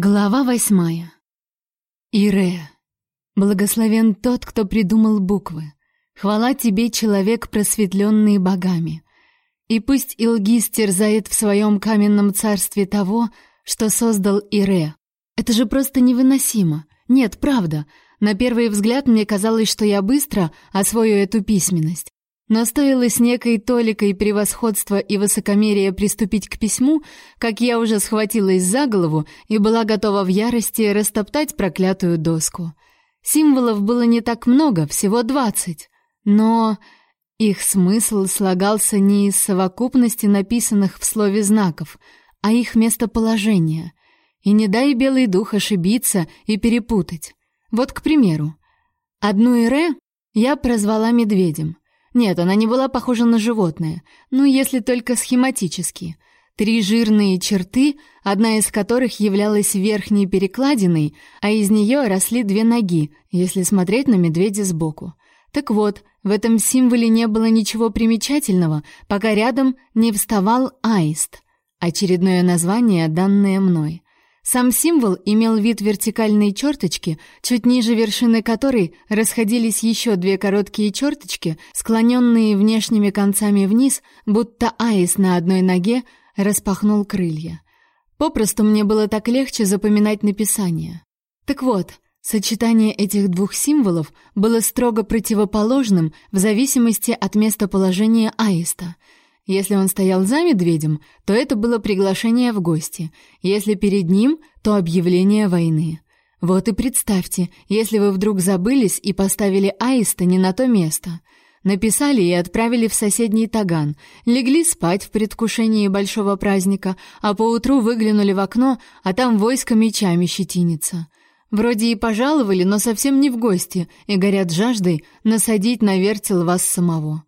Глава восьмая. Ире. Благословен тот, кто придумал буквы. Хвала тебе, человек, просветленный богами. И пусть Илгиз терзает в своем каменном царстве того, что создал Ире. Это же просто невыносимо. Нет, правда. На первый взгляд мне казалось, что я быстро освою эту письменность. Но стоило с некой толикой превосходства и высокомерия приступить к письму, как я уже схватилась за голову и была готова в ярости растоптать проклятую доску. Символов было не так много, всего двадцать, но их смысл слагался не из совокупности написанных в слове знаков, а их местоположения. И не дай белый дух ошибиться и перепутать. Вот, к примеру, одну Ире я прозвала медведем — нет, она не была похожа на животное, ну, если только схематически. Три жирные черты, одна из которых являлась верхней перекладиной, а из нее росли две ноги, если смотреть на медведя сбоку. Так вот, в этом символе не было ничего примечательного, пока рядом не вставал аист, очередное название, данное мной. Сам символ имел вид вертикальной черточки, чуть ниже вершины которой расходились еще две короткие черточки, склоненные внешними концами вниз, будто аист на одной ноге распахнул крылья. Попросту мне было так легче запоминать написание. Так вот, сочетание этих двух символов было строго противоположным в зависимости от местоположения аиста — если он стоял за медведем, то это было приглашение в гости. Если перед ним, то объявление войны. Вот и представьте, если вы вдруг забылись и поставили аиста не на то место. Написали и отправили в соседний таган, легли спать в предвкушении большого праздника, а поутру выглянули в окно, а там войско мечами щетинится. Вроде и пожаловали, но совсем не в гости, и горят жаждой насадить на вертел вас самого.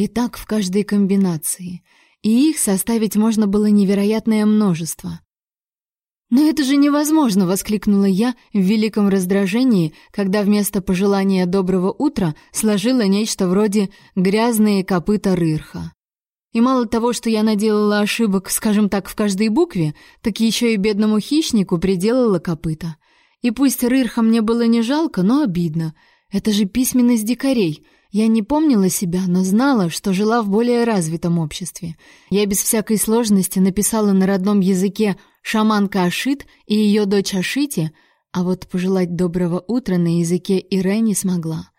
И так в каждой комбинации. И их составить можно было невероятное множество. «Но это же невозможно!» — воскликнула я в великом раздражении, когда вместо пожелания доброго утра сложила нечто вроде «грязные копыта рырха». И мало того, что я наделала ошибок, скажем так, в каждой букве, так еще и бедному хищнику приделала копыта. И пусть рырха мне было не жалко, но обидно. Это же письменность дикарей — я не помнила себя, но знала, что жила в более развитом обществе. Я без всякой сложности написала на родном языке «шаманка Ашит» и ее дочь Ашити, а вот пожелать доброго утра на языке Ире не смогла.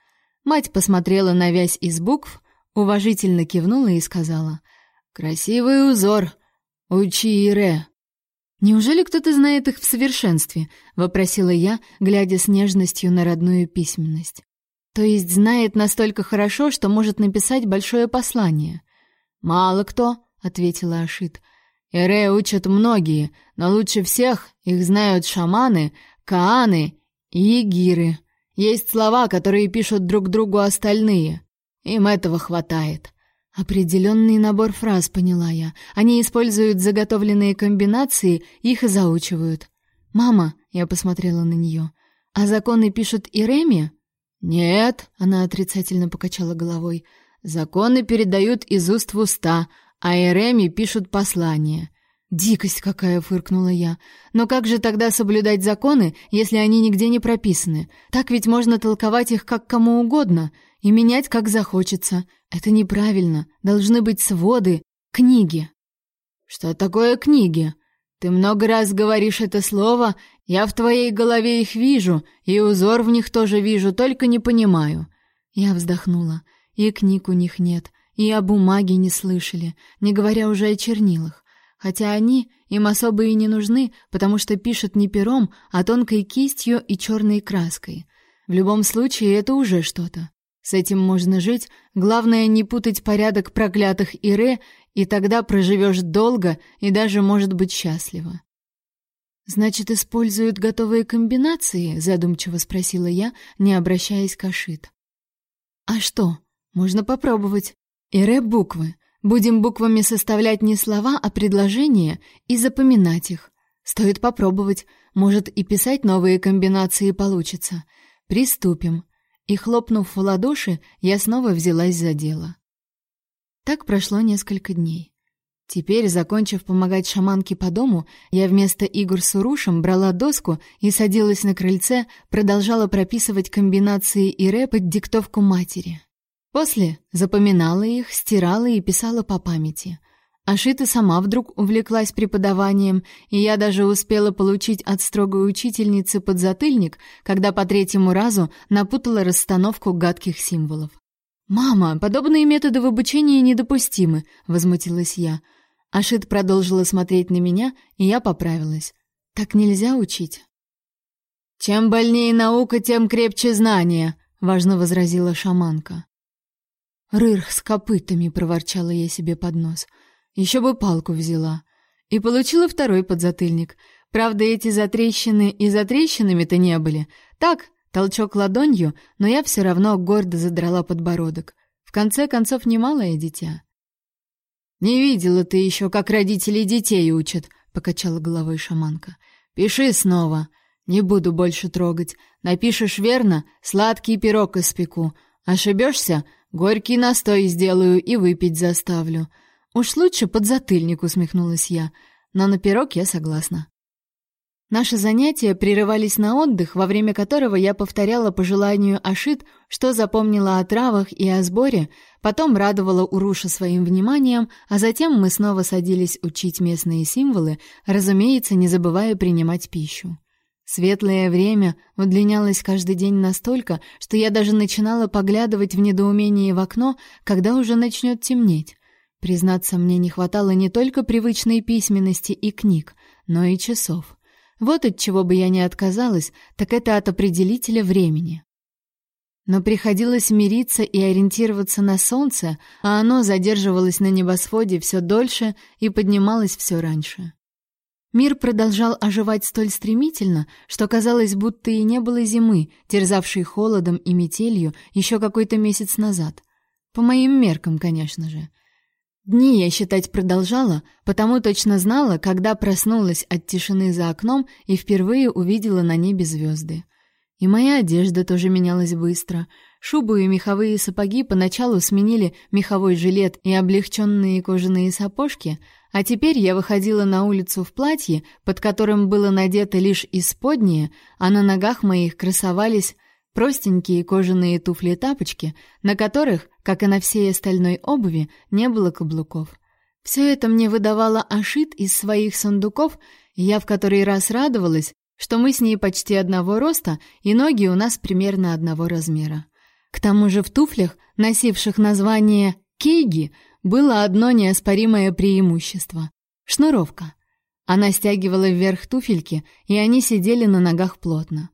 Мать посмотрела на вязь из букв, уважительно кивнула и сказала «Красивый узор! Учи Ире!» «Неужели кто-то знает их в совершенстве?» — вопросила я, глядя с нежностью на родную письменность. То есть знает настолько хорошо, что может написать большое послание. Мало кто, ответила Ашит. Эре учат многие, но лучше всех их знают шаманы, кааны и егиры. Есть слова, которые пишут друг другу остальные. Им этого хватает. Определенный набор фраз, поняла я. Они используют заготовленные комбинации, их и заучивают. Мама, я посмотрела на нее. А законы пишут Иреме? «Нет», — она отрицательно покачала головой, — «законы передают из уст в уста, а Эреми пишут послания». «Дикость какая!» — фыркнула я. «Но как же тогда соблюдать законы, если они нигде не прописаны? Так ведь можно толковать их как кому угодно и менять как захочется. Это неправильно. Должны быть своды, книги». «Что такое книги?» Ты много раз говоришь это слово, я в твоей голове их вижу, и узор в них тоже вижу, только не понимаю. Я вздохнула. И книг у них нет, и о бумаге не слышали, не говоря уже о чернилах. Хотя они им особо и не нужны, потому что пишут не пером, а тонкой кистью и черной краской. В любом случае это уже что-то. С этим можно жить, главное не путать порядок проклятых Ире и тогда проживешь долго и даже, может быть, счастливо. Значит, используют готовые комбинации, задумчиво спросила я, не обращаясь к Ашит. А что? Можно попробовать. Ире буквы. Будем буквами составлять не слова, а предложения и запоминать их. Стоит попробовать, может и писать новые комбинации получится. Приступим. И хлопнув в ладоши, я снова взялась за дело. Так прошло несколько дней. Теперь, закончив помогать шаманке по дому, я вместо игр с урушем брала доску и садилась на крыльце, продолжала прописывать комбинации и рэп под диктовку матери. После запоминала их, стирала и писала по памяти. Ашита сама вдруг увлеклась преподаванием, и я даже успела получить от строгой учительницы подзатыльник, когда по третьему разу напутала расстановку гадких символов. «Мама, подобные методы в обучении недопустимы», — возмутилась я. Ашит продолжила смотреть на меня, и я поправилась. Так нельзя учить. Чем больнее наука, тем крепче знания, важно возразила шаманка. Рырх с копытами, проворчала я себе под нос. Еще бы палку взяла. И получила второй подзатыльник. Правда, эти затрещины и затрещинами-то не были. Так, толчок ладонью, но я все равно гордо задрала подбородок. В конце концов, немалое дитя. «Не видела ты еще, как родители детей учат», — покачала головой шаманка. «Пиши снова. Не буду больше трогать. Напишешь верно — сладкий пирог испеку. Ошибешься — горький настой сделаю и выпить заставлю. Уж лучше подзатыльник», — усмехнулась я. «Но на пирог я согласна». Наши занятия прерывались на отдых, во время которого я повторяла по желанию Ашит, что запомнила о травах и о сборе, потом радовала Уруша своим вниманием, а затем мы снова садились учить местные символы, разумеется, не забывая принимать пищу. Светлое время удлинялось каждый день настолько, что я даже начинала поглядывать в недоумении в окно, когда уже начнет темнеть. Признаться, мне не хватало не только привычной письменности и книг, но и часов. Вот от чего бы я не отказалась, так это от определителя времени. Но приходилось мириться и ориентироваться на солнце, а оно задерживалось на небосводе все дольше и поднималось все раньше. Мир продолжал оживать столь стремительно, что казалось, будто и не было зимы, терзавшей холодом и метелью еще какой-то месяц назад. По моим меркам, конечно же. Дни я считать продолжала, потому точно знала, когда проснулась от тишины за окном и впервые увидела на небе звезды. И моя одежда тоже менялась быстро. Шубу и меховые сапоги поначалу сменили меховой жилет и облегченные кожаные сапожки, а теперь я выходила на улицу в платье, под которым было надето лишь исподнее, а на ногах моих красовались простенькие кожаные туфли-тапочки, на которых, как и на всей остальной обуви, не было каблуков. Все это мне выдавало Ашит из своих сундуков, и я в который раз радовалась, что мы с ней почти одного роста, и ноги у нас примерно одного размера. К тому же в туфлях, носивших название «кейги», было одно неоспоримое преимущество — шнуровка. Она стягивала вверх туфельки, и они сидели на ногах плотно.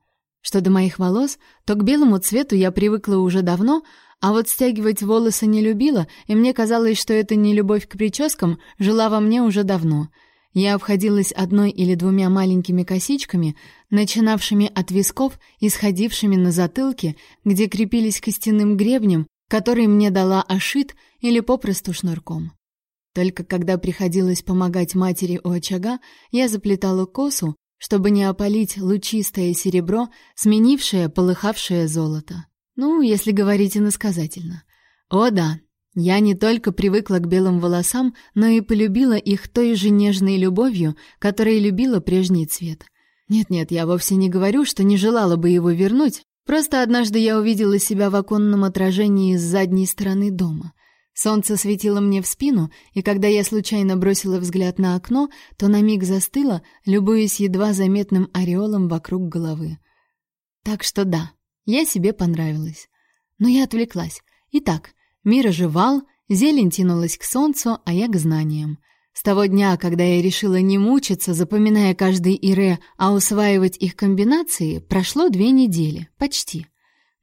Что до моих волос, то к белому цвету я привыкла уже давно, а вот стягивать волосы не любила, и мне казалось, что эта нелюбовь к прическам жила во мне уже давно. Я обходилась одной или двумя маленькими косичками, начинавшими от висков и сходившими на затылке, где крепились костяным гребнем, который мне дала Ашит или попросту шнурком. Только когда приходилось помогать матери у очага, я заплетала косу, чтобы не опалить лучистое серебро, сменившее полыхавшее золото. Ну, если говорить иносказательно. О да, я не только привыкла к белым волосам, но и полюбила их той же нежной любовью, которой любила прежний цвет. Нет-нет, я вовсе не говорю, что не желала бы его вернуть, просто однажды я увидела себя в оконном отражении с задней стороны дома. Солнце светило мне в спину, и когда я случайно бросила взгляд на окно, то на миг застыла, любуясь едва заметным ореолом вокруг головы. Так что да, я себе понравилась. Но я отвлеклась. Итак, мир оживал, зелень тянулась к солнцу, а я к знаниям. С того дня, когда я решила не мучиться, запоминая каждый ире, а усваивать их комбинации, прошло две недели, почти.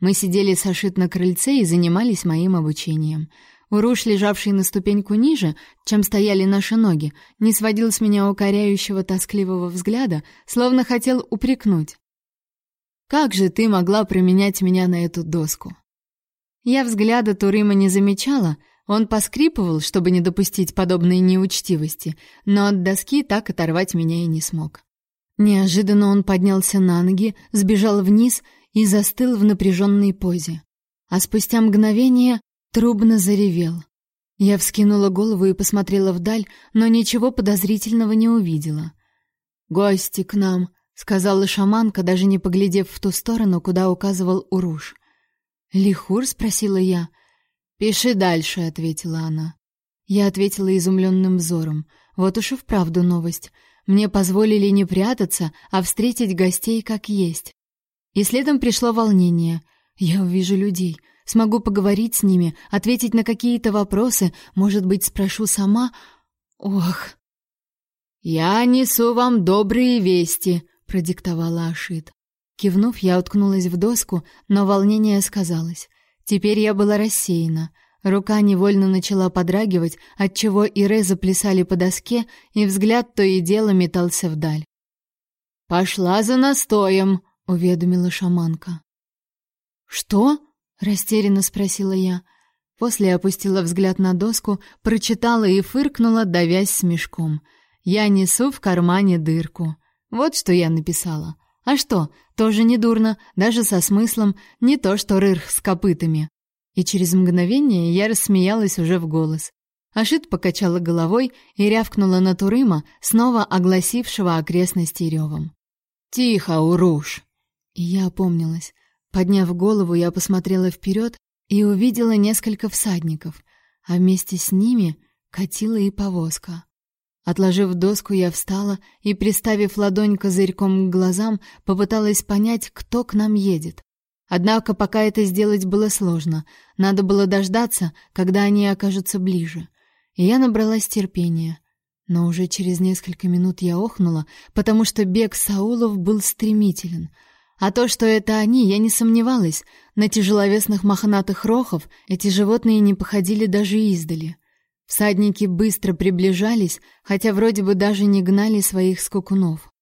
Мы сидели с Ашит на крыльце и занимались моим обучением — Уруш, лежавший на ступеньку ниже, чем стояли наши ноги, не сводил с меня укоряющего тоскливого взгляда, словно хотел упрекнуть. «Как же ты могла променять меня на эту доску?» Я взгляда Турыма не замечала, он поскрипывал, чтобы не допустить подобной неучтивости, но от доски так оторвать меня и не смог. Неожиданно он поднялся на ноги, сбежал вниз и застыл в напряженной позе. А спустя мгновение трубно заревел. Я вскинула голову и посмотрела вдаль, но ничего подозрительного не увидела. «Гости к нам», — сказала шаманка, даже не поглядев в ту сторону, куда указывал Уруш. «Лихур?» — спросила я. «Пиши дальше», — ответила она. Я ответила изумленным взором. Вот уж и вправду новость. Мне позволили не прятаться, а встретить гостей как есть. И следом пришло волнение. Я увижу людей, смогу поговорить с ними, ответить на какие-то вопросы, может быть, спрошу сама. Ох. Я несу вам добрые вести, продиктовала Ашит. Кивнув, я уткнулась в доску, но волнение сказалось. Теперь я была рассеяна. Рука невольно начала подрагивать, отчего Ире заплясали по доске, и взгляд то и дело метался вдаль. «Пошла за настоем», — уведомила шаманка. «Что?» — растерянно спросила я. После опустила взгляд на доску, прочитала и фыркнула, давясь смешком. «Я несу в кармане дырку». Вот что я написала. А что, тоже недурно, даже со смыслом, не то что рырх с копытами. И через мгновение я рассмеялась уже в голос. Ашит покачала головой и рявкнула на Турыма, снова огласившего окрестности ревом. «Тихо, уруш!» И я опомнилась. Подняв голову, я посмотрела вперед и увидела несколько всадников, а вместе с ними катила и повозка. Отложив доску, я встала и, приставив ладонь козырьком к глазам, попыталась понять, кто к нам едет. Однако пока это сделать было сложно. Надо было дождаться, когда они окажутся ближе. И я набралась терпения. Но уже через несколько минут я охнула, потому что бег Саулов был стремителен. А то, что это они, я не сомневалась. На тяжеловесных мохнатых рохов эти животные не походили даже издали. Всадники быстро приближались, хотя вроде бы даже не гнали своих скакунов.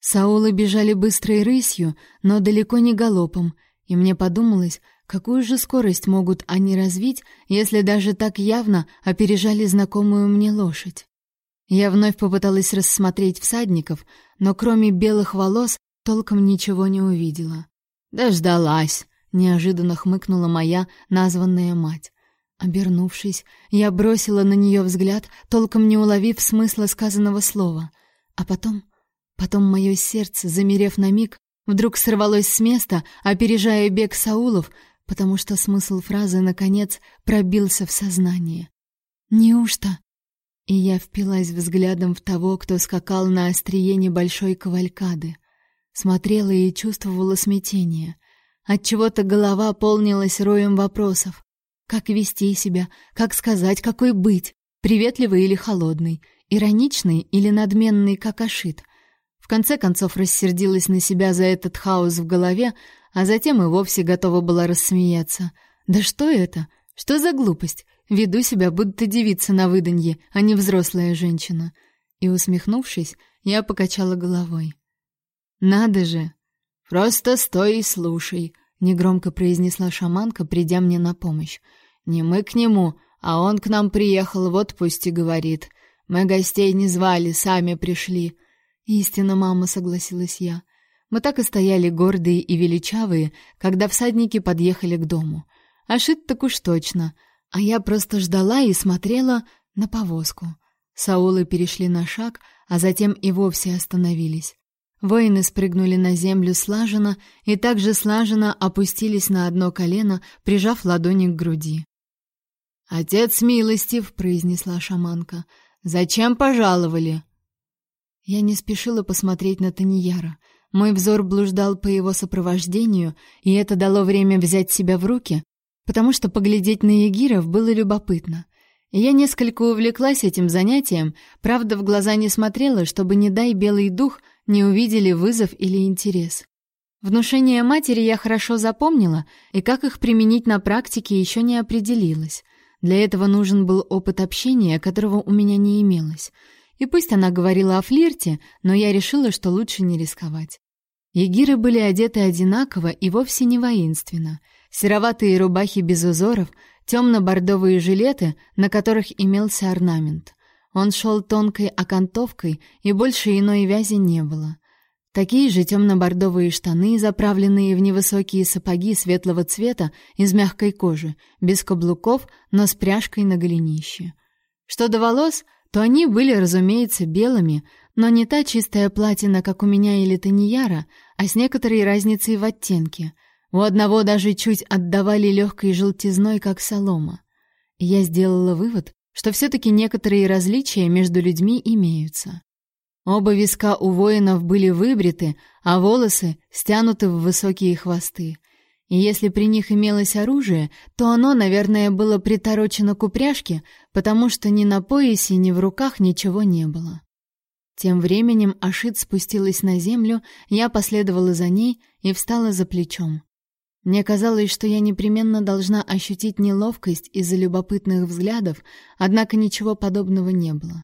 Саулы бежали быстрой рысью, но далеко не галопом, и мне подумалось, какую же скорость могут они развить, если даже так явно опережали знакомую мне лошадь. Я вновь попыталась рассмотреть всадников, но кроме белых волос толком ничего не увидела. «Дождалась!» — неожиданно хмыкнула моя названная мать. Обернувшись, я бросила на нее взгляд, толком не уловив смысла сказанного слова. А потом... Потом мое сердце, замерев на миг, Вдруг сорвалось с места, опережая бег Саулов, потому что смысл фразы, наконец, пробился в сознание. «Неужто?» И я впилась взглядом в того, кто скакал на острие небольшой кавалькады. Смотрела и чувствовала смятение. Отчего-то голова полнилась роем вопросов. Как вести себя, как сказать, какой быть, приветливый или холодный, ироничный или надменный, как Ашит — в конце концов рассердилась на себя за этот хаос в голове, а затем и вовсе готова была рассмеяться. Да что это? Что за глупость? Веду себя, будто девица на выданье, а не взрослая женщина. И усмехнувшись, я покачала головой. Надо же. Просто стой и слушай, негромко произнесла шаманка, придя мне на помощь. Не мы к нему, а он к нам приехал, вот пусть и говорит. Мы гостей не звали, сами пришли. Истинно, мама, согласилась я. Мы так и стояли гордые и величавые, когда всадники подъехали к дому. А шит так уж точно. А я просто ждала и смотрела на повозку. Саулы перешли на шаг, а затем и вовсе остановились. Воины спрыгнули на землю слаженно и также слаженно опустились на одно колено, прижав ладони к груди. «Отец милостив», — произнесла шаманка, — «зачем пожаловали?» Я не спешила посмотреть на Таньяра. Мой взор блуждал по его сопровождению, и это дало время взять себя в руки, потому что поглядеть на егиров было любопытно. Я несколько увлеклась этим занятием, правда, в глаза не смотрела, чтобы, не дай белый дух, не увидели вызов или интерес. Внушение матери я хорошо запомнила, и как их применить на практике еще не определилась. Для этого нужен был опыт общения, которого у меня не имелось — и пусть она говорила о флирте, но я решила, что лучше не рисковать. Егиры были одеты одинаково и вовсе не воинственно. Сероватые рубахи без узоров, темно-бордовые жилеты, на которых имелся орнамент. Он шел тонкой окантовкой, и больше иной вязи не было. Такие же темно-бордовые штаны, заправленные в невысокие сапоги светлого цвета из мягкой кожи, без каблуков, но с пряжкой на голенище. Что до волос, то они были, разумеется, белыми, но не та чистая платина, как у меня или Таньяра, а с некоторой разницей в оттенке. У одного даже чуть отдавали легкой желтизной, как солома. Я сделала вывод, что все-таки некоторые различия между людьми имеются. Оба виска у воинов были выбриты, а волосы стянуты в высокие хвосты. И если при них имелось оружие, то оно, наверное, было приторочено к упряжке, потому что ни на поясе, ни в руках ничего не было. Тем временем Ашит спустилась на землю, я последовала за ней и встала за плечом. Мне казалось, что я непременно должна ощутить неловкость из-за любопытных взглядов, однако ничего подобного не было.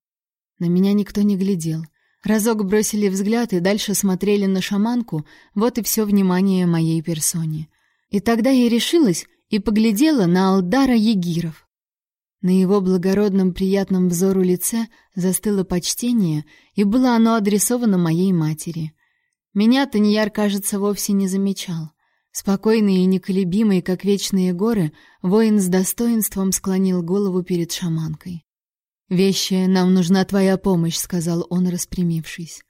На меня никто не глядел — Разок бросили взгляд и дальше смотрели на шаманку, вот и все внимание моей персоне. И тогда я решилась и поглядела на Алдара Егиров. На его благородном приятном взору лице застыло почтение, и было оно адресовано моей матери. Меня Таньяр, кажется, вовсе не замечал. Спокойный и неколебимый, как вечные горы, воин с достоинством склонил голову перед шаманкой. «Вещи, нам нужна твоя помощь», — сказал он, распрямившись.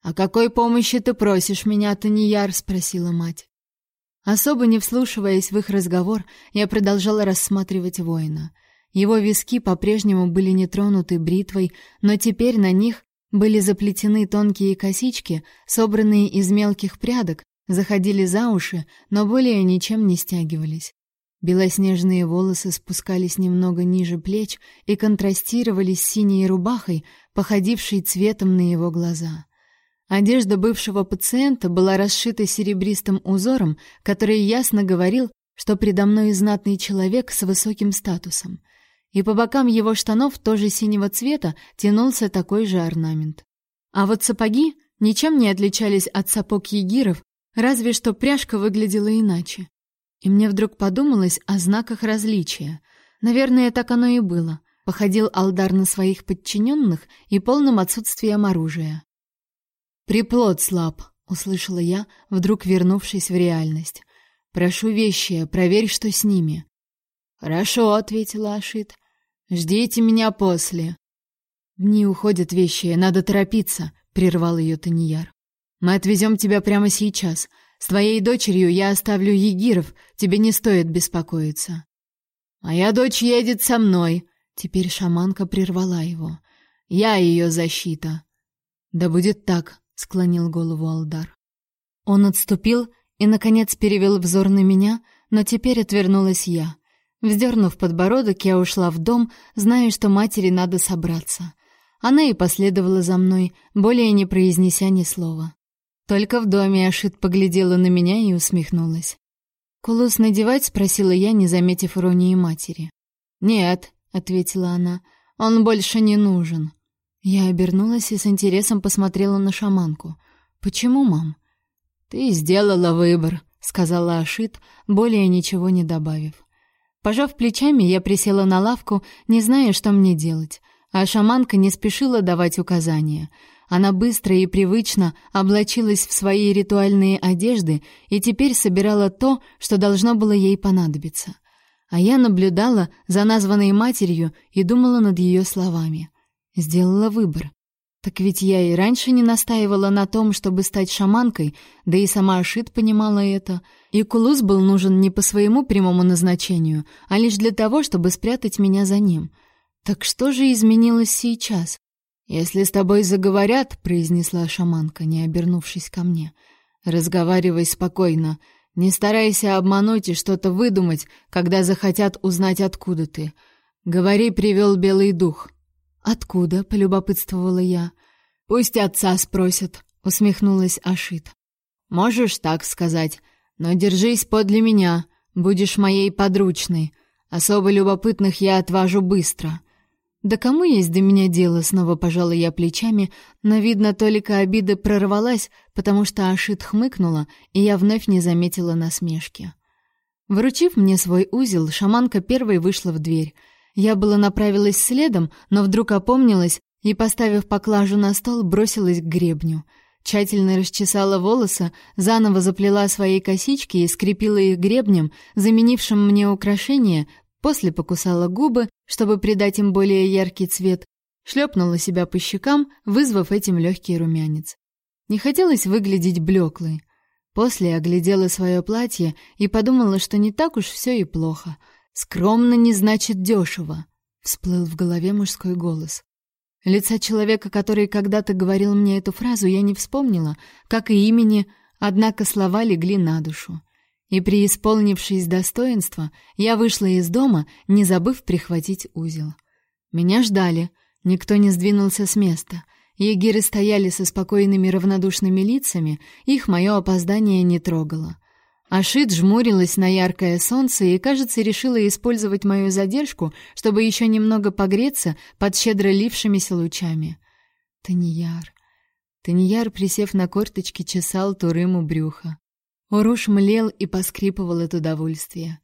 «О какой помощи ты просишь меня, Таньяр?» — спросила мать. Особо не вслушиваясь в их разговор, я продолжала рассматривать воина. Его виски по-прежнему были не тронуты бритвой, но теперь на них были заплетены тонкие косички, собранные из мелких прядок, заходили за уши, но более ничем не стягивались. Белоснежные волосы спускались немного ниже плеч и контрастировали с синей рубахой, походившей цветом на его глаза. Одежда бывшего пациента была расшита серебристым узором, который ясно говорил, что предо мной знатный человек с высоким статусом. И по бокам его штанов тоже синего цвета тянулся такой же орнамент. А вот сапоги ничем не отличались от сапог егиров, разве что пряжка выглядела иначе. И мне вдруг подумалось о знаках различия. Наверное, так оно и было. Походил Алдар на своих подчиненных и полным отсутствием оружия. «Приплод слаб», — услышала я, вдруг вернувшись в реальность. «Прошу вещи, проверь, что с ними». «Хорошо», — ответила Ашит. «Ждите меня после». «Дни уходят вещи, надо торопиться», — прервал ее Таньяр. «Мы отвезем тебя прямо сейчас. С твоей дочерью я оставлю егиров, тебе не стоит беспокоиться. Моя дочь едет со мной. Теперь шаманка прервала его. Я ее защита. Да будет так, склонил голову Алдар. Он отступил и наконец перевел взор на меня, но теперь отвернулась я. Вздернув подбородок, я ушла в дом, зная, что матери надо собраться. Она и последовала за мной, более не произнеся ни слова. Только в доме Ашит поглядела на меня и усмехнулась. «Кулус надевать?» — спросила я, не заметив иронии матери. «Нет», — ответила она, — «он больше не нужен». Я обернулась и с интересом посмотрела на шаманку. «Почему, мам?» «Ты сделала выбор», — сказала Ашит, более ничего не добавив. Пожав плечами, я присела на лавку, не зная, что мне делать, а шаманка не спешила давать указания — она быстро и привычно облачилась в свои ритуальные одежды и теперь собирала то, что должно было ей понадобиться. А я наблюдала за названной матерью и думала над ее словами. Сделала выбор. Так ведь я и раньше не настаивала на том, чтобы стать шаманкой, да и сама Ашит понимала это. И Кулус был нужен не по своему прямому назначению, а лишь для того, чтобы спрятать меня за ним. Так что же изменилось сейчас? «Если с тобой заговорят», — произнесла шаманка, не обернувшись ко мне, — «разговаривай спокойно, не старайся обмануть и что-то выдумать, когда захотят узнать, откуда ты. Говори, привел белый дух». «Откуда?» — полюбопытствовала я. «Пусть отца спросят», — усмехнулась Ашит. «Можешь так сказать, но держись подле меня, будешь моей подручной. Особо любопытных я отважу быстро». Да кому есть до меня дело, снова пожала я плечами, но видно, только обида прорвалась, потому что Ашит хмыкнула, и я вновь не заметила насмешки. Вручив мне свой узел, шаманка первой вышла в дверь. Я было направилась следом, но вдруг опомнилась и, поставив поклажу на стол, бросилась к гребню. тщательно расчесала волосы, заново заплела свои косички и скрепила их гребнем, заменившим мне украшение, после покусала губы, чтобы придать им более яркий цвет, шлепнула себя по щекам, вызвав этим легкий румянец. Не хотелось выглядеть блеклой. После оглядела свое платье и подумала, что не так уж все и плохо. Скромно не значит дешево. Всплыл в голове мужской голос. Лица человека, который когда-то говорил мне эту фразу, я не вспомнила, как и имени, однако слова легли на душу. И преисполнившись достоинства, я вышла из дома, не забыв прихватить узел. Меня ждали, никто не сдвинулся с места. Егеры стояли со спокойными равнодушными лицами, их мое опоздание не трогало. Ашит жмурилась на яркое солнце и, кажется, решила использовать мою задержку, чтобы еще немного погреться под щедро лившимися лучами. Таньяр. Таньяр, присев на корточки, чесал Турыму брюха. Уруш млел и поскрипывал от удовольствия.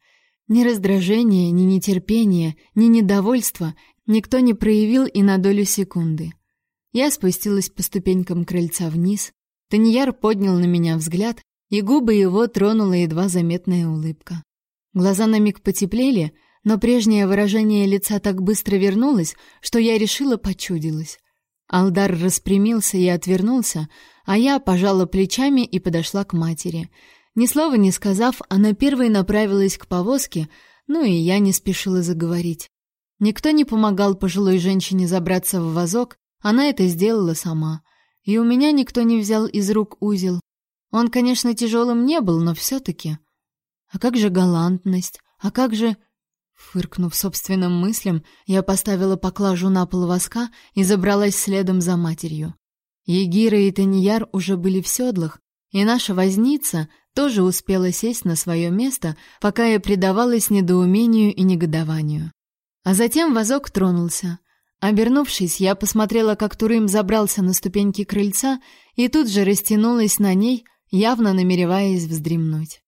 Ни раздражения, ни нетерпения, ни недовольства никто не проявил и на долю секунды. Я спустилась по ступенькам крыльца вниз. Таньяр поднял на меня взгляд, и губы его тронула едва заметная улыбка. Глаза на миг потеплели, но прежнее выражение лица так быстро вернулось, что я решила почудилась. Алдар распрямился и отвернулся, а я пожала плечами и подошла к матери. Ни слова не сказав, она первой направилась к повозке, ну и я не спешила заговорить. Никто не помогал пожилой женщине забраться в вазок, она это сделала сама. И у меня никто не взял из рук узел, он, конечно, тяжелым не был, но все-таки. А как же галантность? А как же... Фыркнув собственным мыслям, я поставила поклажу на пол воска и забралась следом за матерью. Егира и Таньяр уже были в седлах, и наша возница тоже успела сесть на свое место, пока я предавалась недоумению и негодованию. А затем вазок тронулся. Обернувшись, я посмотрела, как Турым забрался на ступеньки крыльца и тут же растянулась на ней, явно намереваясь вздремнуть.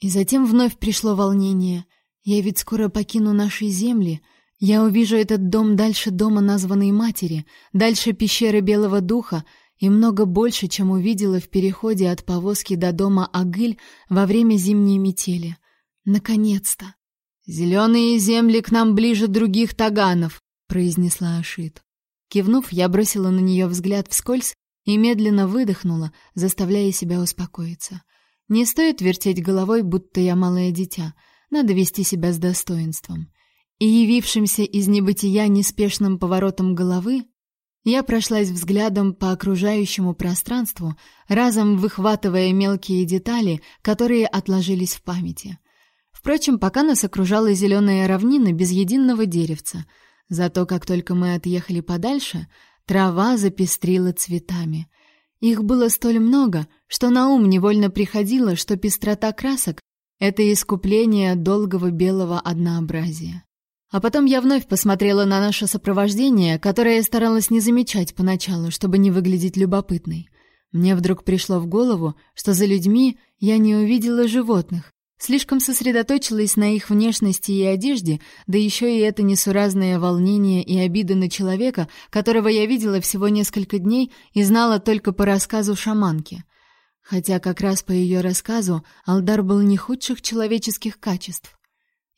И затем вновь пришло волнение. Я ведь скоро покину наши земли. Я увижу этот дом дальше дома названной матери, дальше пещеры Белого Духа и много больше, чем увидела в переходе от повозки до дома Агыль во время зимней метели. Наконец-то! «Зеленые земли к нам ближе других таганов», — произнесла Ашит. Кивнув, я бросила на нее взгляд вскользь и медленно выдохнула, заставляя себя успокоиться. Не стоит вертеть головой, будто я малое дитя. Надо вести себя с достоинством. И явившимся из небытия неспешным поворотом головы, я прошлась взглядом по окружающему пространству, разом выхватывая мелкие детали, которые отложились в памяти. Впрочем, пока нас окружала зеленая равнина без единого деревца. Зато как только мы отъехали подальше, Трава запестрила цветами. Их было столь много, что на ум невольно приходило, что пестрота красок — это искупление долгого белого однообразия. А потом я вновь посмотрела на наше сопровождение, которое я старалась не замечать поначалу, чтобы не выглядеть любопытной. Мне вдруг пришло в голову, что за людьми я не увидела животных, Слишком сосредоточилась на их внешности и одежде, да еще и это несуразное волнение и обида на человека, которого я видела всего несколько дней и знала только по рассказу шаманки. Хотя как раз по ее рассказу Алдар был не худших человеческих качеств.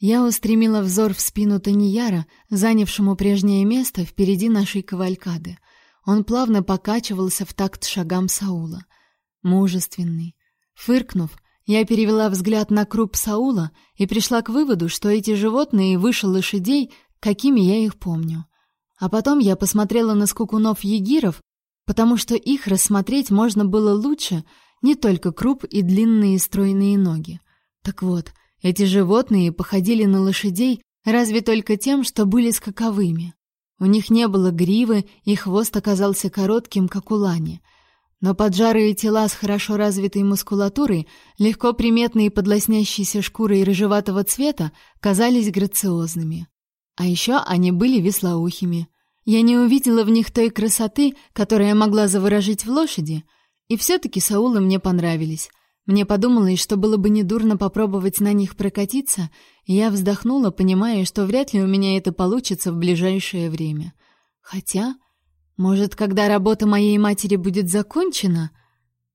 Я устремила взор в спину Таньяра, занявшему прежнее место впереди нашей кавалькады. Он плавно покачивался в такт шагам Саула. Мужественный. Фыркнув, я перевела взгляд на круп Саула и пришла к выводу, что эти животные выше лошадей, какими я их помню. А потом я посмотрела на скукунов-егиров, потому что их рассмотреть можно было лучше, не только круп и длинные стройные ноги. Так вот, эти животные походили на лошадей разве только тем, что были скаковыми. У них не было гривы, и хвост оказался коротким, как у лани — но поджарые тела с хорошо развитой мускулатурой, легко приметные под лоснящейся шкурой рыжеватого цвета, казались грациозными. А еще они были веслоухими. Я не увидела в них той красоты, которая могла заворожить в лошади, и все-таки Саулы мне понравились. Мне подумалось, что было бы недурно попробовать на них прокатиться, и я вздохнула, понимая, что вряд ли у меня это получится в ближайшее время. Хотя... Может, когда работа моей матери будет закончена,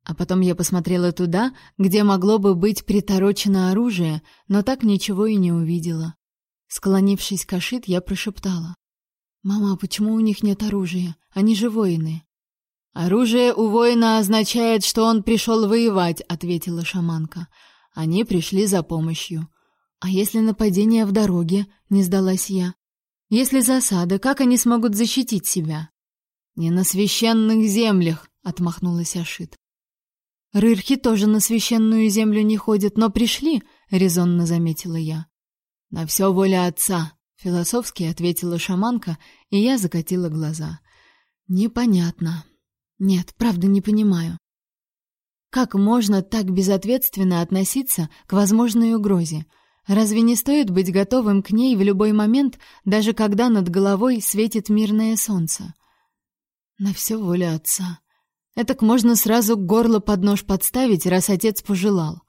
А потом я посмотрела туда, где могло бы быть приторочено оружие, но так ничего и не увидела. Склонившись к Ашит, я прошептала. «Мама, почему у них нет оружия? Они же воины». «Оружие у воина означает, что он пришел воевать», — ответила шаманка. «Они пришли за помощью». «А если нападение в дороге?» — не сдалась я. «Если засада, как они смогут защитить себя?» «Не на священных землях», — отмахнулась Ашит. Рырхи тоже на священную землю не ходят, но пришли, резонно заметила я. На все воля отца, философски ответила шаманка, и я закатила глаза. Непонятно. Нет, правда не понимаю. Как можно так безответственно относиться к возможной угрозе? Разве не стоит быть готовым к ней в любой момент, даже когда над головой светит мирное солнце? На все воля отца. Этак можно сразу горло под нож подставить, раз отец пожелал.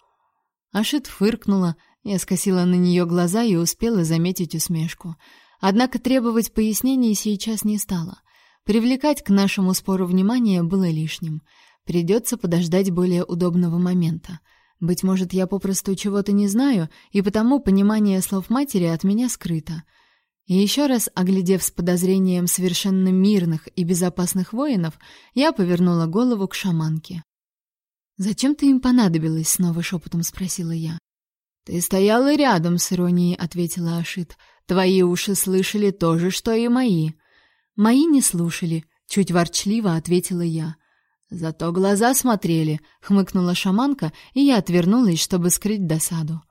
Ашит фыркнула, я скосила на нее глаза и успела заметить усмешку. Однако требовать пояснений сейчас не стала. Привлекать к нашему спору внимание было лишним. Придется подождать более удобного момента. Быть может, я попросту чего-то не знаю, и потому понимание слов матери от меня скрыто. И еще раз, оглядев с подозрением совершенно мирных и безопасных воинов, я повернула голову к шаманке. «Зачем ты им понадобилась?» — снова шепотом спросила я. «Ты стояла рядом с иронией», — ответила Ашит. «Твои уши слышали то же, что и мои». «Мои не слушали», — чуть ворчливо ответила я. «Зато глаза смотрели», — хмыкнула шаманка, и я отвернулась, чтобы скрыть досаду.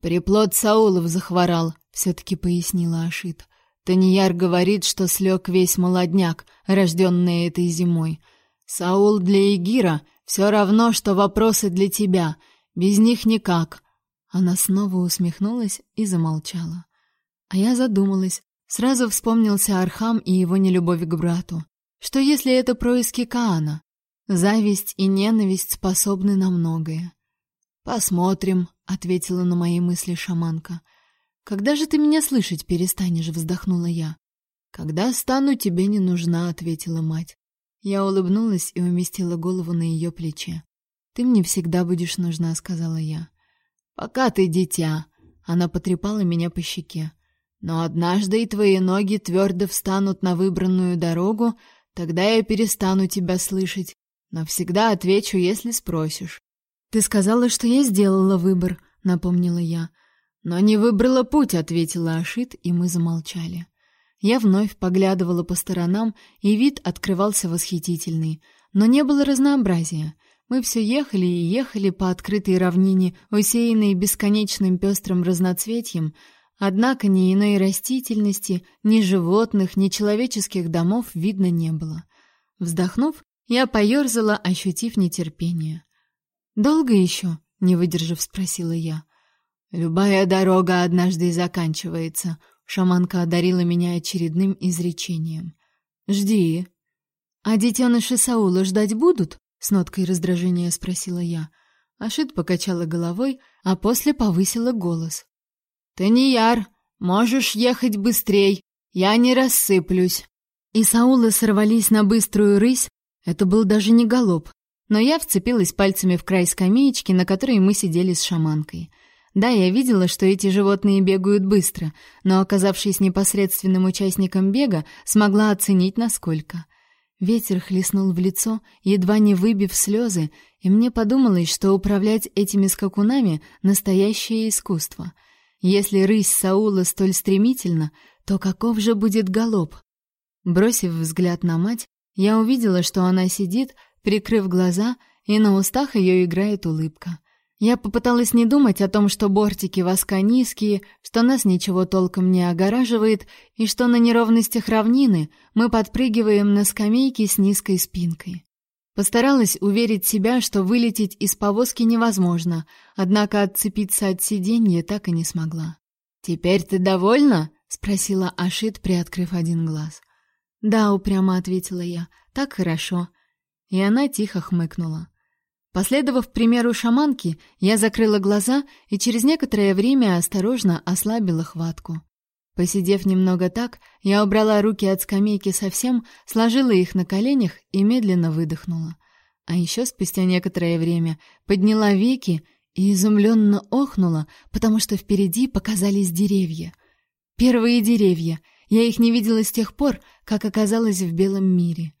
«Приплод Саулов захворал», все-таки пояснила Ашит. Таньяр говорит, что слег весь молодняк, рожденный этой зимой. Саул для Игира все равно, что вопросы для тебя. Без них никак. Она снова усмехнулась и замолчала. А я задумалась. Сразу вспомнился Архам и его нелюбовь к брату. Что если это происки Каана? Зависть и ненависть способны на многое. Посмотрим, ответила на мои мысли шаманка. Когда же ты меня слышать перестанешь, вздохнула я. Когда стану тебе не нужна, ответила мать. Я улыбнулась и уместила голову на ее плече. Ты мне всегда будешь нужна, сказала я. Пока ты дитя, она потрепала меня по щеке. Но однажды и твои ноги твердо встанут на выбранную дорогу, тогда я перестану тебя слышать. Навсегда отвечу, если спросишь. Ты сказала, что я сделала выбор, напомнила я. «Но не выбрала путь», — ответила Ашит, и мы замолчали. Я вновь поглядывала по сторонам, и вид открывался восхитительный, но не было разнообразия. Мы все ехали и ехали по открытой равнине, усеянной бесконечным пестрым разноцветьем, однако ни иной растительности, ни животных, ни человеческих домов видно не было. Вздохнув, я поерзала, ощутив нетерпение. «Долго еще?» — не выдержав, спросила я. Любая дорога однажды заканчивается. Шаманка одарила меня очередным изречением. Жди. А детеныши Саула ждать будут? С ноткой раздражения спросила я. Ашит покачала головой, а после повысила голос. Ты не яр, можешь ехать быстрей. Я не рассыплюсь. И Саулы сорвались на быструю рысь. Это был даже не галоп, но я вцепилась пальцами в край скамеечки, на которой мы сидели с шаманкой. Да, я видела, что эти животные бегают быстро, но, оказавшись непосредственным участником бега, смогла оценить, насколько. Ветер хлестнул в лицо, едва не выбив слезы, и мне подумалось, что управлять этими скакунами — настоящее искусство. Если рысь Саула столь стремительна, то каков же будет галоп? Бросив взгляд на мать, я увидела, что она сидит, прикрыв глаза, и на устах ее играет улыбка. Я попыталась не думать о том, что бортики воска низкие, что нас ничего толком не огораживает и что на неровностях равнины мы подпрыгиваем на скамейке с низкой спинкой. Постаралась уверить себя, что вылететь из повозки невозможно, однако отцепиться от сиденья так и не смогла. «Теперь ты довольна?» — спросила Ашит, приоткрыв один глаз. «Да», — упрямо ответила я, — «так хорошо». И она тихо хмыкнула. Последовав примеру шаманки, я закрыла глаза и через некоторое время осторожно ослабила хватку. Посидев немного так, я убрала руки от скамейки совсем, сложила их на коленях и медленно выдохнула. А еще спустя некоторое время подняла веки и изумленно охнула, потому что впереди показались деревья. Первые деревья. Я их не видела с тех пор, как оказалась в белом мире.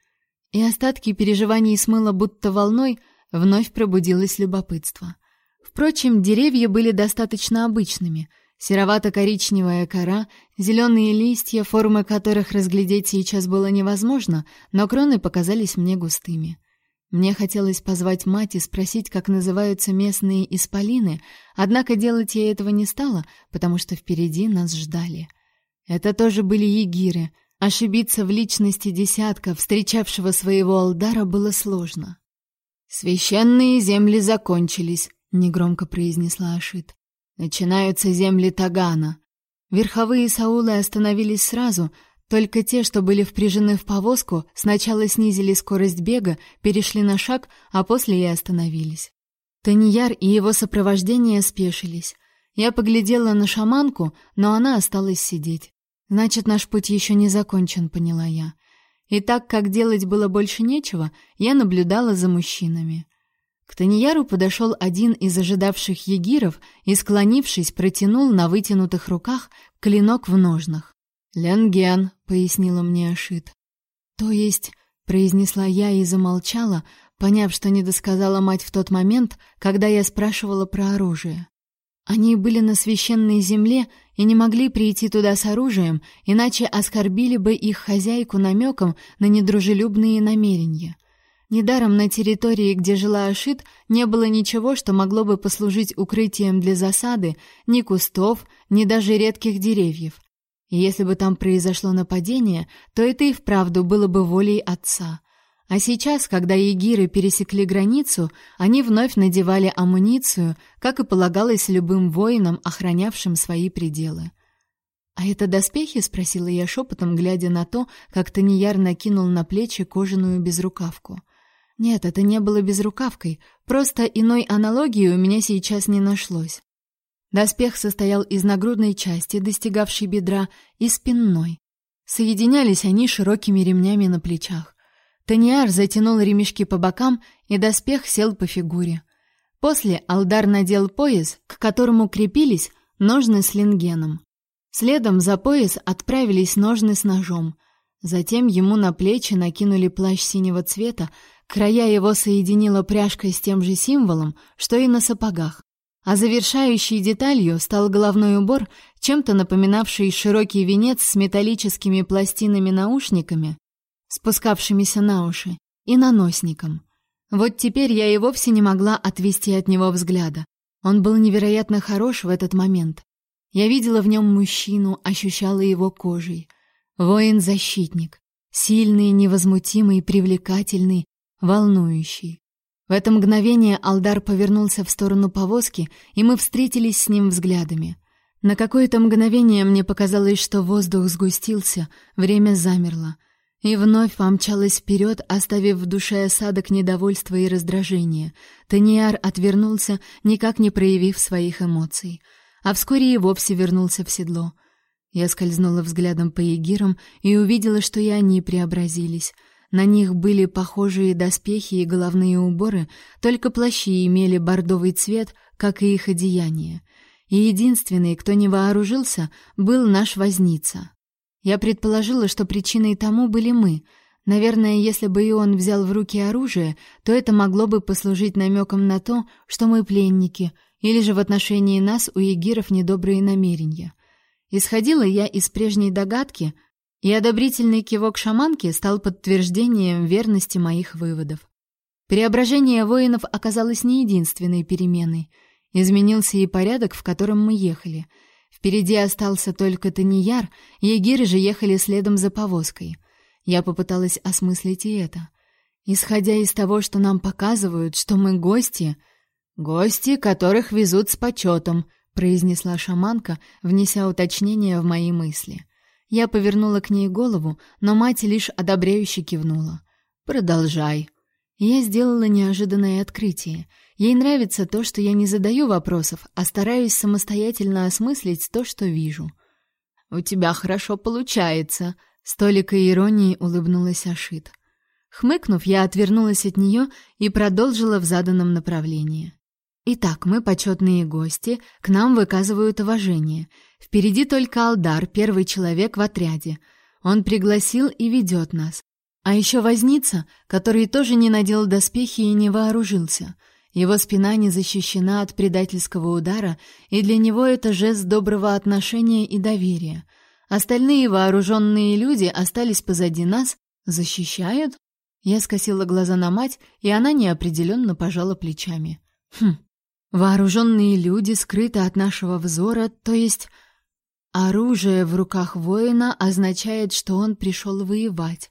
И остатки переживаний смыло будто волной, вновь пробудилось любопытство. Впрочем, деревья были достаточно обычными. Серовато-коричневая кора, зеленые листья, формы которых разглядеть сейчас было невозможно, но кроны показались мне густыми. Мне хотелось позвать мать и спросить, как называются местные исполины, однако делать я этого не стала, потому что впереди нас ждали. Это тоже были егиры. Ошибиться в личности десятка, встречавшего своего Алдара, было сложно. «Священные земли закончились», — негромко произнесла Ашит. «Начинаются земли Тагана». Верховые Саулы остановились сразу — только те, что были впряжены в повозку, сначала снизили скорость бега, перешли на шаг, а после и остановились. Таньяр и его сопровождение спешились. Я поглядела на шаманку, но она осталась сидеть. Значит, наш путь еще не закончен, поняла я. И так как делать было больше нечего, я наблюдала за мужчинами. К Таньяру подошел один из ожидавших егиров и, склонившись, протянул на вытянутых руках клинок в ножнах. «Ленген», — пояснила мне Ашит. «То есть...» — произнесла я и замолчала, поняв, что не досказала мать в тот момент, когда я спрашивала про оружие. Они были на священной земле и не могли прийти туда с оружием, иначе оскорбили бы их хозяйку намеком на недружелюбные намерения. Недаром на территории, где жила Ашит, не было ничего, что могло бы послужить укрытием для засады, ни кустов, ни даже редких деревьев. И если бы там произошло нападение, то это и вправду было бы волей отца. А сейчас, когда егиры пересекли границу, они вновь надевали амуницию, как и полагалось любым воинам, охранявшим свои пределы. «А это доспехи?» — спросила я шепотом, глядя на то, как Таньяр накинул на плечи кожаную безрукавку. «Нет, это не было безрукавкой, просто иной аналогии у меня сейчас не нашлось. Доспех состоял из нагрудной части, достигавшей бедра, и спинной. Соединялись они широкими ремнями на плечах. Таниар затянул ремешки по бокам, и доспех сел по фигуре. После Алдар надел пояс, к которому крепились ножны с лингеном. Следом за пояс отправились ножны с ножом. Затем ему на плечи накинули плащ синего цвета, края его соединила пряжкой с тем же символом, что и на сапогах. А завершающей деталью стал головной убор, чем-то напоминавший широкий венец с металлическими пластинами-наушниками, спускавшимися на уши, и наносником. Вот теперь я и вовсе не могла отвести от него взгляда. Он был невероятно хорош в этот момент. Я видела в нем мужчину, ощущала его кожей. Воин-защитник. Сильный, невозмутимый, привлекательный, волнующий. В это мгновение Алдар повернулся в сторону повозки, и мы встретились с ним взглядами. На какое-то мгновение мне показалось, что воздух сгустился, время замерло. И вновь помчалась вперед, оставив в душе осадок недовольства и раздражения. Таниар отвернулся, никак не проявив своих эмоций. А вскоре и вовсе вернулся в седло. Я скользнула взглядом по егирам и увидела, что и они преобразились — на них были похожие доспехи и головные уборы, только плащи имели бордовый цвет, как и их одеяния. И единственный, кто не вооружился, был наш возница. Я предположила, что причиной тому были мы. Наверное, если бы и он взял в руки оружие, то это могло бы послужить намеком на то, что мы пленники, или же в отношении нас у егиров недобрые намерения. Исходила я из прежней догадки, и одобрительный кивок шаманки стал подтверждением верности моих выводов. Преображение воинов оказалось не единственной переменой. Изменился и порядок, в котором мы ехали. Впереди остался только Таньяр, егиры же ехали следом за повозкой. Я попыталась осмыслить и это. Исходя из того, что нам показывают, что мы гости... «Гости, которых везут с почетом», — произнесла шаманка, внеся уточнение в мои мысли. Я повернула к ней голову, но мать лишь одобряюще кивнула. «Продолжай». Я сделала неожиданное открытие. Ей нравится то, что я не задаю вопросов, а стараюсь самостоятельно осмыслить то, что вижу. «У тебя хорошо получается», — с толикой иронии улыбнулась Ашит. Хмыкнув, я отвернулась от нее и продолжила в заданном направлении. Итак, мы почетные гости, к нам выказывают уважение. Впереди только Алдар, первый человек в отряде. Он пригласил и ведет нас. А еще возница, который тоже не надел доспехи и не вооружился. Его спина не защищена от предательского удара, и для него это жест доброго отношения и доверия. Остальные вооруженные люди остались позади нас, защищают? Я скосила глаза на мать, и она неопределенно пожала плечами. Хм. Вооруженные люди скрыты от нашего взора, то есть оружие в руках воина означает, что он пришел воевать.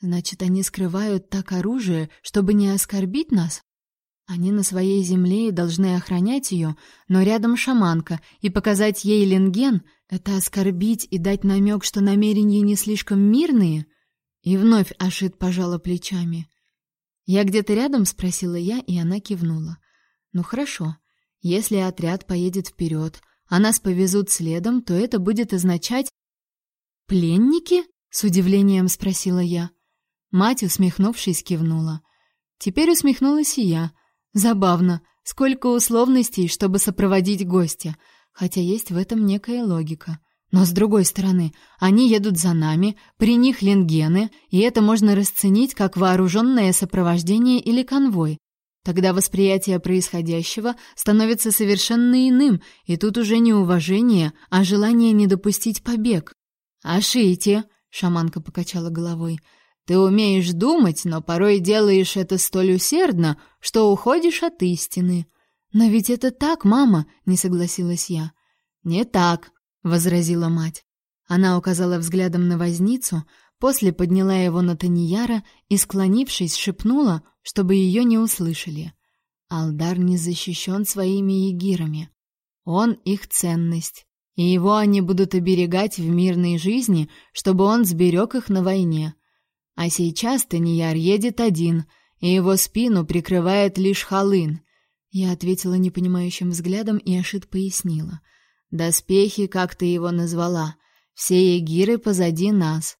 Значит, они скрывают так оружие, чтобы не оскорбить нас? Они на своей земле и должны охранять ее, но рядом шаманка, и показать ей ленген — это оскорбить и дать намек, что намерения не слишком мирные? И вновь Ашит пожала плечами. «Я где-то рядом?» — спросила я, и она кивнула. «Ну хорошо. Если отряд поедет вперед, а нас повезут следом, то это будет означать...» «Пленники?» — с удивлением спросила я. Мать, усмехнувшись, кивнула. Теперь усмехнулась и я. Забавно, сколько условностей, чтобы сопроводить гостя, хотя есть в этом некая логика. Но с другой стороны, они едут за нами, при них ленгены, и это можно расценить как вооруженное сопровождение или конвой. Тогда восприятие происходящего становится совершенно иным, и тут уже не уважение, а желание не допустить побег. «Ашите!» — шаманка покачала головой. «Ты умеешь думать, но порой делаешь это столь усердно, что уходишь от истины». «Но ведь это так, мама!» — не согласилась я. «Не так возразила мать. Она указала взглядом на возницу, после подняла его на Танияра и, склонившись, шепнула, чтобы ее не услышали. Алдар не защищен своими егирами. Он их ценность, и его они будут оберегать в мирной жизни, чтобы он сберег их на войне. А сейчас Танияр едет один, и его спину прикрывает лишь халын. Я ответила непонимающим взглядом, и Ашит пояснила — Доспехи, как ты его назвала. Все егиры позади нас.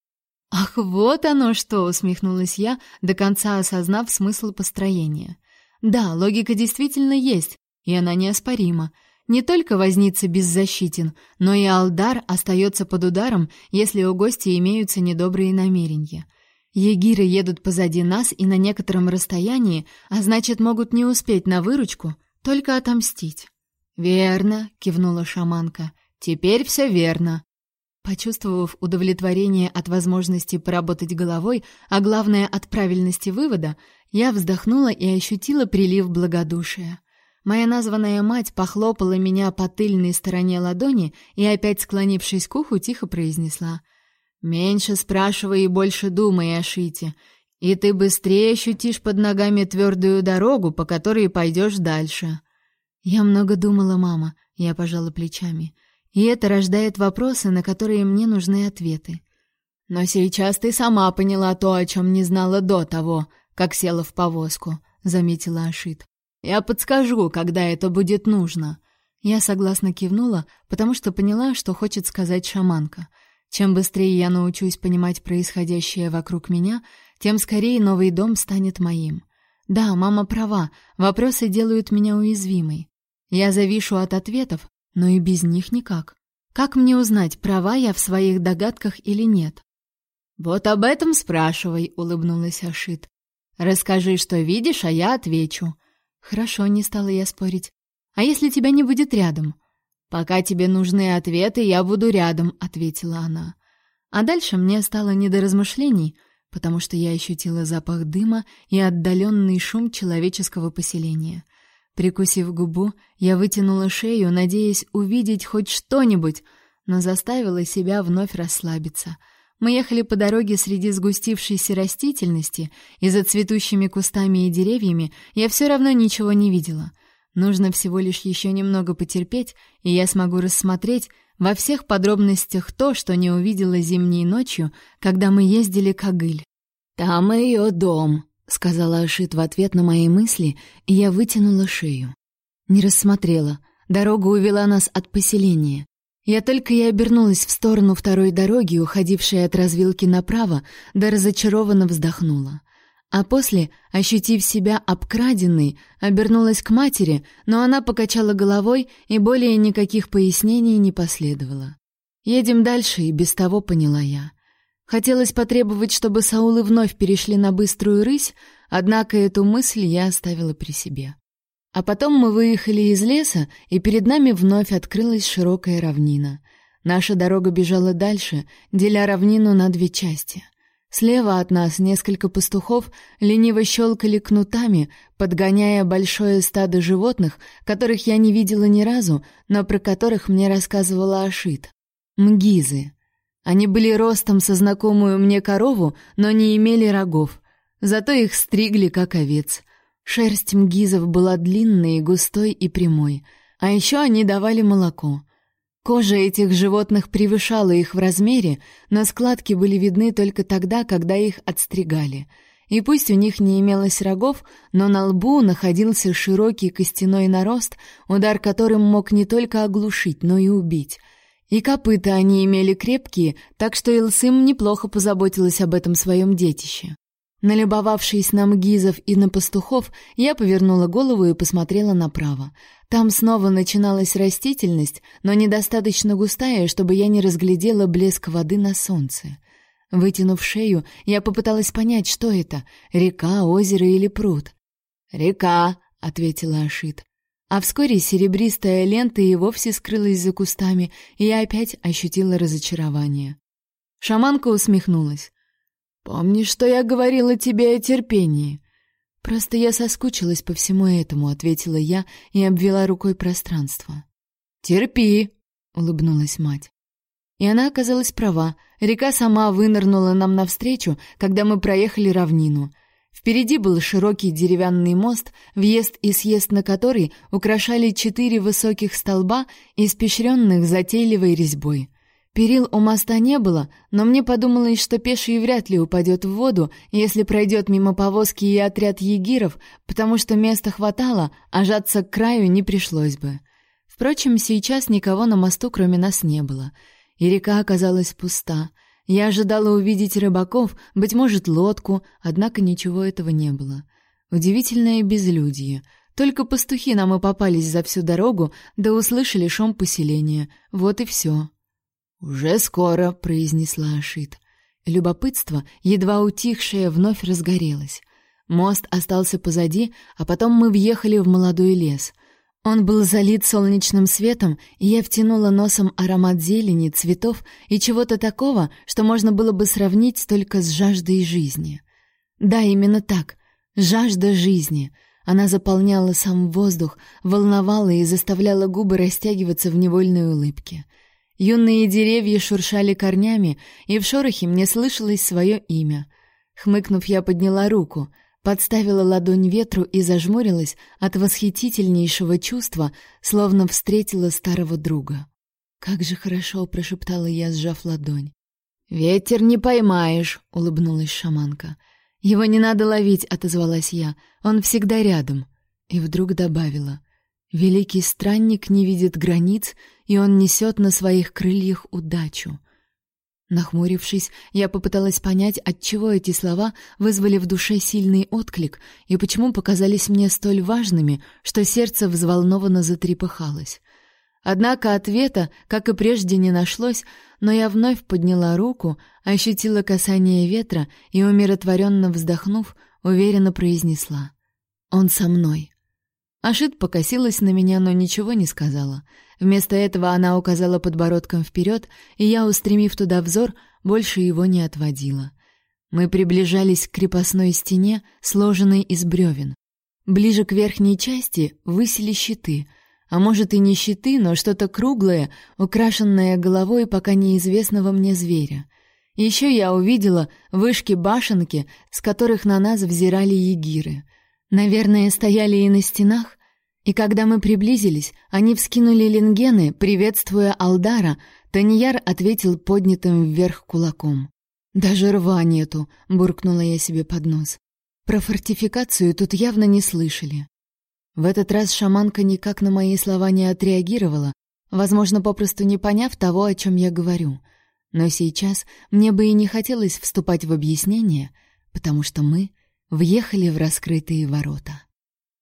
Ах, вот оно что, усмехнулась я, до конца осознав смысл построения. Да, логика действительно есть, и она неоспорима. Не только возница беззащитен, но и Алдар остается под ударом, если у гостя имеются недобрые намерения. Егиры едут позади нас и на некотором расстоянии, а значит, могут не успеть на выручку, только отомстить. «Верно», — кивнула шаманка. «Теперь все верно». Почувствовав удовлетворение от возможности поработать головой, а главное от правильности вывода, я вздохнула и ощутила прилив благодушия. Моя названная мать похлопала меня по тыльной стороне ладони и, опять склонившись к уху, тихо произнесла. «Меньше спрашивай и больше думай о Шите, и ты быстрее ощутишь под ногами твердую дорогу, по которой пойдешь дальше». Я много думала, мама, я пожала плечами. И это рождает вопросы, на которые мне нужны ответы. Но сейчас ты сама поняла то, о чем не знала до того, как села в повозку, заметила Ашит. Я подскажу, когда это будет нужно. Я согласно кивнула, потому что поняла, что хочет сказать шаманка. Чем быстрее я научусь понимать происходящее вокруг меня, тем скорее новый дом станет моим. Да, мама права, вопросы делают меня уязвимой. Я завишу от ответов, но и без них никак. Как мне узнать, права я в своих догадках или нет? Вот об этом спрашивай, улыбнулась Ашит. Расскажи, что видишь, а я отвечу. Хорошо, не стала я спорить. А если тебя не будет рядом? Пока тебе нужны ответы, я буду рядом, ответила она. А дальше мне стало не до размышлений, потому что я ощутила запах дыма и отдаленный шум человеческого поселения. Прикусив губу, я вытянула шею, надеясь увидеть хоть что-нибудь, но заставила себя вновь расслабиться. Мы ехали по дороге среди сгустившейся растительности, и за цветущими кустами и деревьями я все равно ничего не видела. Нужно всего лишь еще немного потерпеть, и я смогу рассмотреть во всех подробностях то, что не увидела зимней ночью, когда мы ездили к Агыль. «Там ее дом», сказала Ашит в ответ на мои мысли, и я вытянула шею. Не рассмотрела. Дорога увела нас от поселения. Я только и обернулась в сторону второй дороги, уходившей от развилки направо, да разочарованно вздохнула. А после, ощутив себя обкраденной, обернулась к матери, но она покачала головой, и более никаких пояснений не последовало. Едем дальше, и без того поняла я. Хотелось потребовать, чтобы Саулы вновь перешли на быструю рысь, однако эту мысль я оставила при себе. А потом мы выехали из леса, и перед нами вновь открылась широкая равнина. Наша дорога бежала дальше, деля равнину на две части. Слева от нас несколько пастухов лениво щелкали кнутами, подгоняя большое стадо животных, которых я не видела ни разу, но про которых мне рассказывала Ашит. Мгизы. Они были ростом со знакомую мне корову, но не имели рогов. Зато их стригли, как овец. Шерсть мгизов была длинной, густой и прямой. А еще они давали молоко — Кожа этих животных превышала их в размере, но складки были видны только тогда, когда их отстригали. И пусть у них не имелось рогов, но на лбу находился широкий костяной нарост, удар которым мог не только оглушить, но и убить. И копыта они имели крепкие, так что Илсым неплохо позаботилась об этом своем детище. Налюбовавшись на мгизов и на пастухов, я повернула голову и посмотрела направо. Там снова начиналась растительность, но недостаточно густая, чтобы я не разглядела блеск воды на солнце. Вытянув шею, я попыталась понять, что это — река, озеро или пруд. «Река», — ответила Ашит. А вскоре серебристая лента и вовсе скрылась за кустами, и я опять ощутила разочарование. Шаманка усмехнулась. «Помнишь, что я говорила тебе о терпении?» «Просто я соскучилась по всему этому», — ответила я и обвела рукой пространство. «Терпи», — улыбнулась мать. И она оказалась права. Река сама вынырнула нам навстречу, когда мы проехали равнину. Впереди был широкий деревянный мост, въезд и съезд на который украшали четыре высоких столба, испещренных затейливой резьбой. Перил у моста не было, но мне подумалось, что пеший вряд ли упадет в воду, если пройдет мимо повозки и отряд егиров, потому что места хватало, а жаться к краю не пришлось бы. Впрочем, сейчас никого на мосту кроме нас не было, и река оказалась пуста. Я ожидала увидеть рыбаков, быть может, лодку, однако ничего этого не было. Удивительное безлюдье. Только пастухи нам и попались за всю дорогу, да услышали шум поселения. Вот и все. «Уже скоро», — произнесла Ашит. Любопытство, едва утихшее, вновь разгорелось. Мост остался позади, а потом мы въехали в молодой лес. Он был залит солнечным светом, и я втянула носом аромат зелени, цветов и чего-то такого, что можно было бы сравнить только с жаждой жизни. Да, именно так. Жажда жизни. Она заполняла сам воздух, волновала и заставляла губы растягиваться в невольной улыбке. — Юные деревья шуршали корнями, и в шорохе мне слышалось свое имя. Хмыкнув, я подняла руку, подставила ладонь ветру и зажмурилась от восхитительнейшего чувства, словно встретила старого друга. «Как же хорошо!» — прошептала я, сжав ладонь. «Ветер не поймаешь!» — улыбнулась шаманка. «Его не надо ловить!» — отозвалась я. «Он всегда рядом!» И вдруг добавила. «Великий странник не видит границ и он несет на своих крыльях удачу. Нахмурившись, я попыталась понять, отчего эти слова вызвали в душе сильный отклик и почему показались мне столь важными, что сердце взволнованно затрепыхалось. Однако ответа, как и прежде, не нашлось, но я вновь подняла руку, ощутила касание ветра и, умиротворенно вздохнув, уверенно произнесла «Он со мной». Ашит покосилась на меня, но ничего не сказала. Вместо этого она указала подбородком вперед, и я, устремив туда взор, больше его не отводила. Мы приближались к крепостной стене, сложенной из бревен. Ближе к верхней части высили щиты, а может и не щиты, но что-то круглое, украшенное головой пока неизвестного мне зверя. Еще я увидела вышки-башенки, с которых на нас взирали егиры — Наверное, стояли и на стенах, и когда мы приблизились, они вскинули лингены, приветствуя Алдара, Таньяр ответил поднятым вверх кулаком. «Даже рва нету», — буркнула я себе под нос. Про фортификацию тут явно не слышали. В этот раз шаманка никак на мои слова не отреагировала, возможно, попросту не поняв того, о чем я говорю. Но сейчас мне бы и не хотелось вступать в объяснение, потому что мы въехали в раскрытые ворота.